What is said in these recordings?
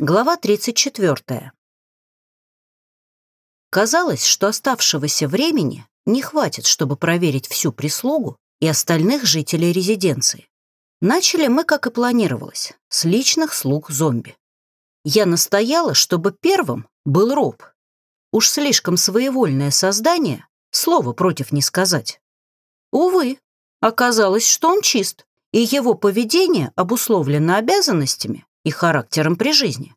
Глава 34. Казалось, что оставшегося времени не хватит, чтобы проверить всю прислугу и остальных жителей резиденции. Начали мы, как и планировалось, с личных слуг зомби. Я настояла, чтобы первым был Роб. Уж слишком своевольное создание, слова против не сказать. Увы, оказалось, что он чист, и его поведение обусловлено обязанностями, и характером при жизни.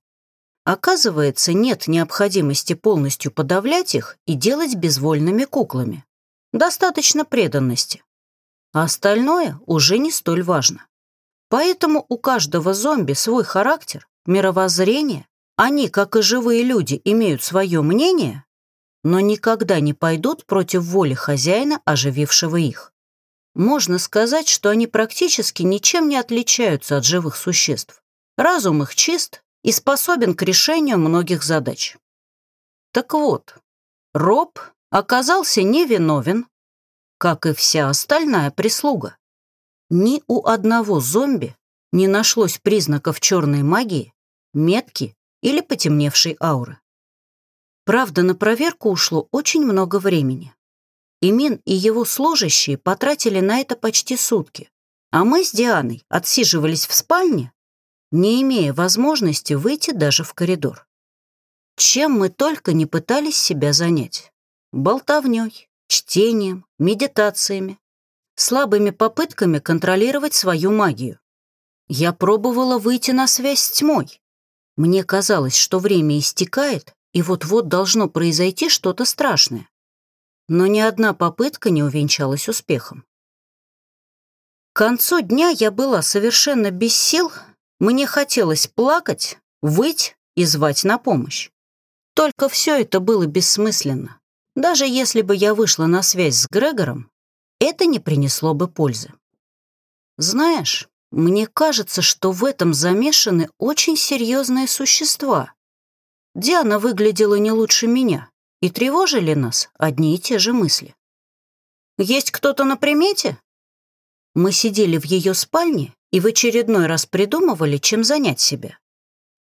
Оказывается, нет необходимости полностью подавлять их и делать безвольными куклами. Достаточно преданности. А остальное уже не столь важно. Поэтому у каждого зомби свой характер, мировоззрение, они, как и живые люди, имеют свое мнение, но никогда не пойдут против воли хозяина, оживившего их. Можно сказать, что они практически ничем не отличаются от живых существ. Разум их чист и способен к решению многих задач. Так вот, Роб оказался невиновен, как и вся остальная прислуга. Ни у одного зомби не нашлось признаков черной магии, метки или потемневшей ауры. Правда, на проверку ушло очень много времени. Имин и его служащие потратили на это почти сутки, а мы с Дианой отсиживались в спальне не имея возможности выйти даже в коридор. Чем мы только не пытались себя занять. Болтовнёй, чтением, медитациями, слабыми попытками контролировать свою магию. Я пробовала выйти на связь с тьмой. Мне казалось, что время истекает, и вот-вот должно произойти что-то страшное. Но ни одна попытка не увенчалась успехом. К концу дня я была совершенно без сил мне хотелось плакать, выть и звать на помощь. Только все это было бессмысленно. Даже если бы я вышла на связь с Грегором, это не принесло бы пользы. Знаешь, мне кажется, что в этом замешаны очень серьезные существа. Диана выглядела не лучше меня, и тревожили нас одни и те же мысли. «Есть кто-то на примете?» Мы сидели в ее спальне и в очередной раз придумывали, чем занять себя.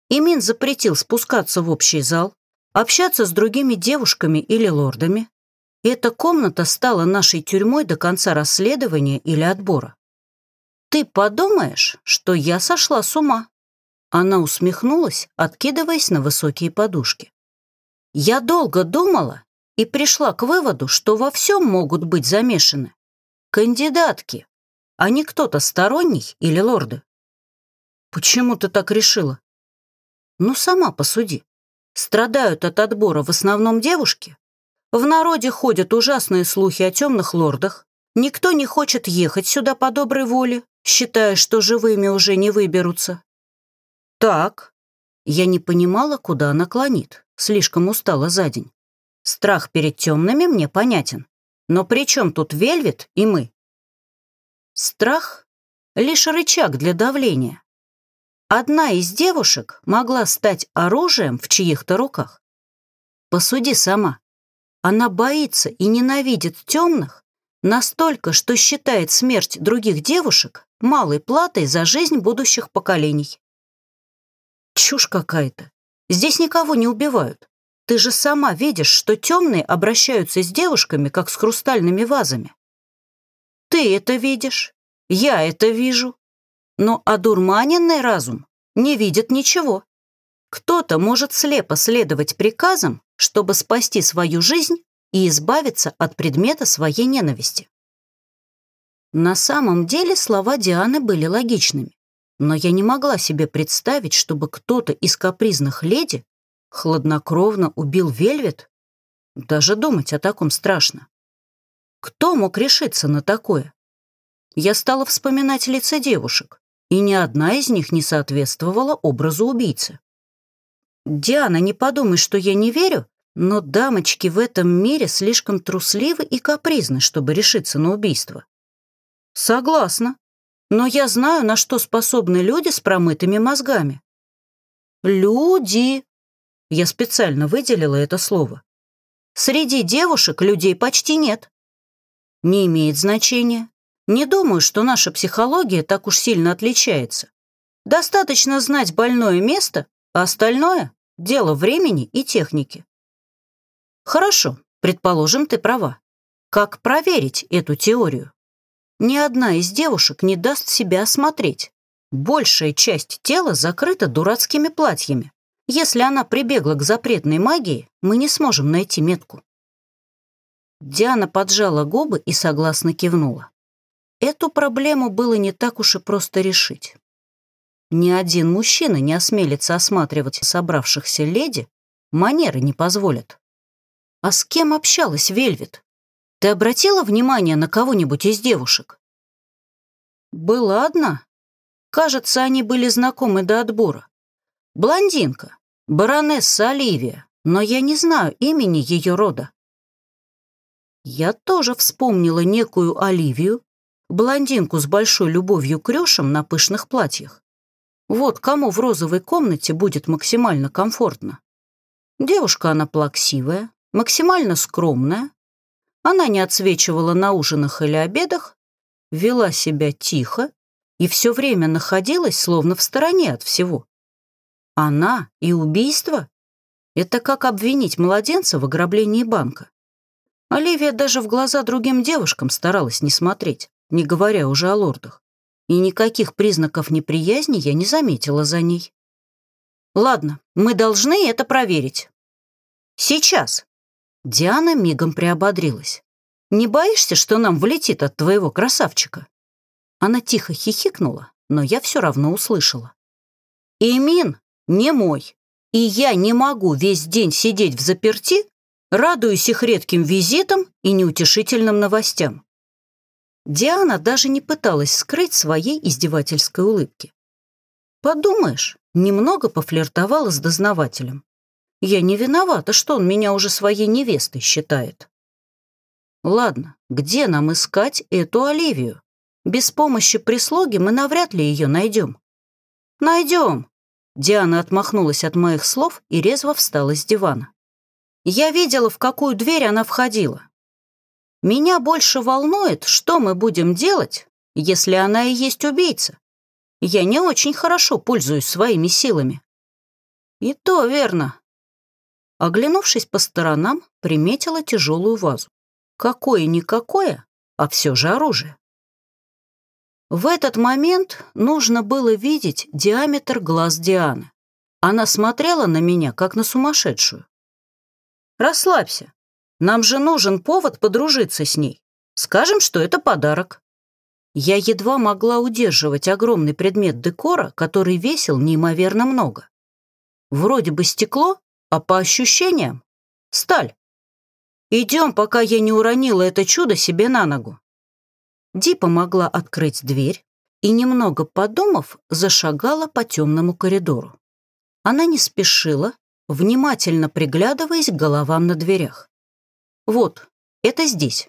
Имин запретил спускаться в общий зал, общаться с другими девушками или лордами. И эта комната стала нашей тюрьмой до конца расследования или отбора. «Ты подумаешь, что я сошла с ума?» Она усмехнулась, откидываясь на высокие подушки. «Я долго думала и пришла к выводу, что во всем могут быть замешаны кандидатки а не кто-то сторонний или лорды. Почему ты так решила? Ну, сама посуди. Страдают от отбора в основном девушки. В народе ходят ужасные слухи о темных лордах. Никто не хочет ехать сюда по доброй воле, считая, что живыми уже не выберутся. Так. Я не понимала, куда она клонит. Слишком устала за день. Страх перед темными мне понятен. Но при чем тут Вельвет и мы? Страх — лишь рычаг для давления. Одна из девушек могла стать оружием в чьих-то руках. Посуди сама. Она боится и ненавидит темных настолько, что считает смерть других девушек малой платой за жизнь будущих поколений. Чушь какая-то. Здесь никого не убивают. Ты же сама видишь, что темные обращаются с девушками, как с хрустальными вазами. Ты это видишь, я это вижу. Но одурманенный разум не видит ничего. Кто-то может слепо следовать приказам, чтобы спасти свою жизнь и избавиться от предмета своей ненависти. На самом деле слова Дианы были логичными, но я не могла себе представить, чтобы кто-то из капризных леди хладнокровно убил Вельвет. Даже думать о таком страшно. Кто мог решиться на такое? Я стала вспоминать лица девушек, и ни одна из них не соответствовала образу убийцы. «Диана, не подумай, что я не верю, но дамочки в этом мире слишком трусливы и капризны, чтобы решиться на убийство». «Согласна, но я знаю, на что способны люди с промытыми мозгами». «Люди!» Я специально выделила это слово. «Среди девушек людей почти нет. Не имеет значения. Не думаю, что наша психология так уж сильно отличается. Достаточно знать больное место, а остальное — дело времени и техники. Хорошо, предположим, ты права. Как проверить эту теорию? Ни одна из девушек не даст себя осмотреть. Большая часть тела закрыта дурацкими платьями. Если она прибегла к запретной магии, мы не сможем найти метку. Диана поджала губы и согласно кивнула. Эту проблему было не так уж и просто решить. Ни один мужчина не осмелится осматривать собравшихся леди, манеры не позволят. А с кем общалась Вельвет? Ты обратила внимание на кого-нибудь из девушек? Была одна. Кажется, они были знакомы до отбора. Блондинка, баронесса Оливия, но я не знаю имени ее рода. Я тоже вспомнила некую Оливию, блондинку с большой любовью к рюшам на пышных платьях. Вот кому в розовой комнате будет максимально комфортно. Девушка она плаксивая, максимально скромная. Она не отсвечивала на ужинах или обедах, вела себя тихо и все время находилась словно в стороне от всего. Она и убийство — это как обвинить младенца в ограблении банка. Оливия даже в глаза другим девушкам старалась не смотреть, не говоря уже о лордах. И никаких признаков неприязни я не заметила за ней. Ладно, мы должны это проверить. Сейчас. Диана мигом приободрилась. Не боишься, что нам влетит от твоего красавчика? Она тихо хихикнула, но я все равно услышала. Имин не мой, и я не могу весь день сидеть в заперти радуюсь их редким визитам и неутешительным новостям. Диана даже не пыталась скрыть своей издевательской улыбки. Подумаешь, немного пофлиртовала с дознавателем. Я не виновата, что он меня уже своей невестой считает. Ладно, где нам искать эту Оливию? Без помощи прислуги мы навряд ли ее найдем. Найдем. Диана отмахнулась от моих слов и резво встала с дивана. Я видела, в какую дверь она входила. Меня больше волнует, что мы будем делать, если она и есть убийца. Я не очень хорошо пользуюсь своими силами. И то верно. Оглянувшись по сторонам, приметила тяжелую вазу. Какое-никакое, а все же оружие. В этот момент нужно было видеть диаметр глаз Дианы. Она смотрела на меня, как на сумасшедшую. Расслабься. Нам же нужен повод подружиться с ней. Скажем, что это подарок. Я едва могла удерживать огромный предмет декора, который весил неимоверно много. Вроде бы стекло, а по ощущениям — сталь. Идем, пока я не уронила это чудо себе на ногу. Ди помогла открыть дверь и, немного подумав, зашагала по темному коридору. Она не спешила, внимательно приглядываясь к головам на дверях. «Вот, это здесь».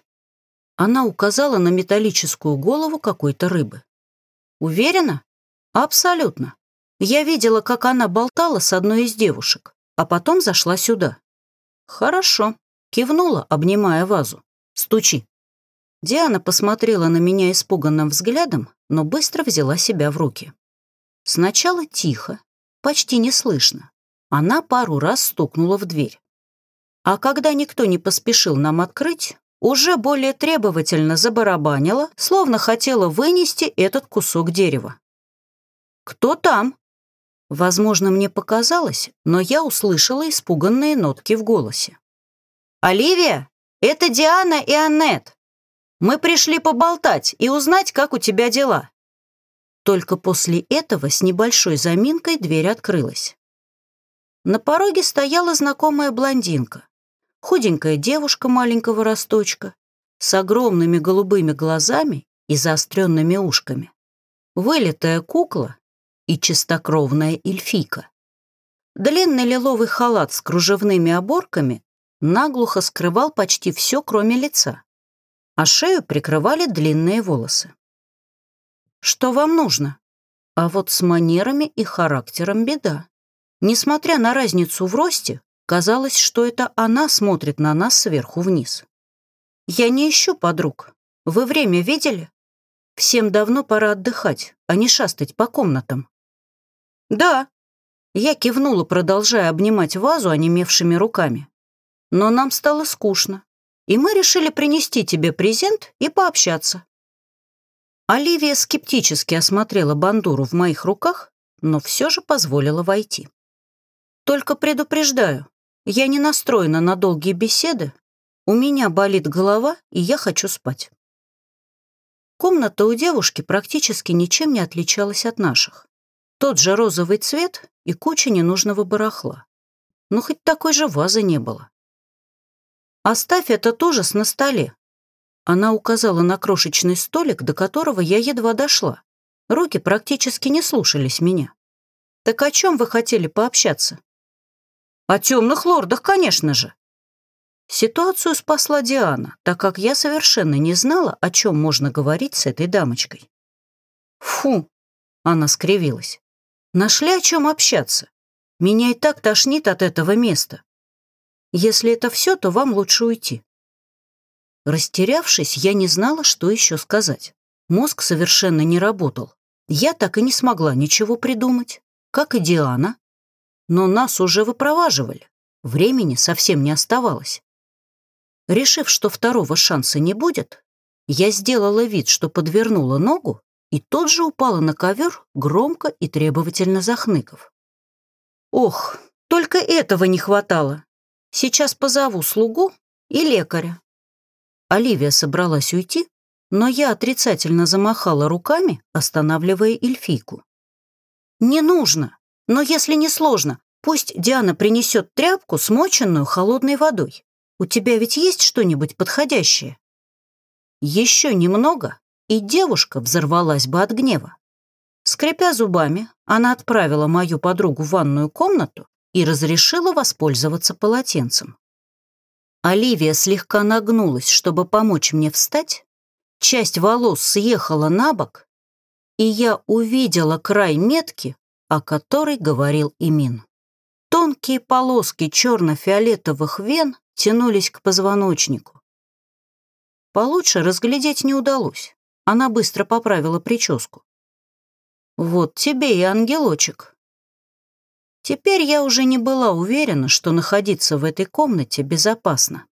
Она указала на металлическую голову какой-то рыбы. «Уверена?» «Абсолютно. Я видела, как она болтала с одной из девушек, а потом зашла сюда». «Хорошо», — кивнула, обнимая вазу. «Стучи». Диана посмотрела на меня испуганным взглядом, но быстро взяла себя в руки. Сначала тихо, почти неслышно, она пару раз стукнула в дверь. А когда никто не поспешил нам открыть, уже более требовательно забарабанила, словно хотела вынести этот кусок дерева. «Кто там?» Возможно, мне показалось, но я услышала испуганные нотки в голосе. «Оливия, это Диана и Аннет. Мы пришли поболтать и узнать, как у тебя дела». Только после этого с небольшой заминкой дверь открылась. На пороге стояла знакомая блондинка, худенькая девушка маленького росточка, с огромными голубыми глазами и заостренными ушками, вылитая кукла и чистокровная эльфийка. Длинный лиловый халат с кружевными оборками наглухо скрывал почти все, кроме лица, а шею прикрывали длинные волосы. «Что вам нужно?» А вот с манерами и характером беда. Несмотря на разницу в росте, казалось, что это она смотрит на нас сверху вниз. «Я не ищу подруг. Вы время видели? Всем давно пора отдыхать, а не шастать по комнатам». «Да». Я кивнула, продолжая обнимать вазу онемевшими руками. Но нам стало скучно, и мы решили принести тебе презент и пообщаться. Оливия скептически осмотрела бандуру в моих руках, но все же позволила войти. Только предупреждаю, я не настроена на долгие беседы, у меня болит голова, и я хочу спать. Комната у девушки практически ничем не отличалась от наших. Тот же розовый цвет и куча ненужного барахла. Но хоть такой же вазы не было. «Оставь этот ужас на столе». Она указала на крошечный столик, до которого я едва дошла. Руки практически не слушались меня. «Так о чем вы хотели пообщаться?» «О темных лордах, конечно же». Ситуацию спасла Диана, так как я совершенно не знала, о чем можно говорить с этой дамочкой. «Фу!» — она скривилась. Нашли о чем общаться. Меня и так тошнит от этого места. Если это все, то вам лучше уйти. Растерявшись, я не знала, что еще сказать. Мозг совершенно не работал. Я так и не смогла ничего придумать, как и Диана. Но нас уже выпроваживали. Времени совсем не оставалось. Решив, что второго шанса не будет, я сделала вид, что подвернула ногу и тут же упала на ковер, громко и требовательно захныков. «Ох, только этого не хватало. Сейчас позову слугу и лекаря». Оливия собралась уйти, но я отрицательно замахала руками, останавливая эльфийку. «Не нужно, но если не сложно, пусть Диана принесет тряпку, смоченную холодной водой. У тебя ведь есть что-нибудь подходящее?» «Еще немного, и девушка взорвалась бы от гнева. Скрипя зубами, она отправила мою подругу в ванную комнату и разрешила воспользоваться полотенцем. Оливия слегка нагнулась, чтобы помочь мне встать, часть волос съехала на бок, и я увидела край метки, о которой говорил Имин. Тонкие полоски черно-фиолетовых вен тянулись к позвоночнику. Получше разглядеть не удалось. Она быстро поправила прическу. «Вот тебе и ангелочек». Теперь я уже не была уверена, что находиться в этой комнате безопасно.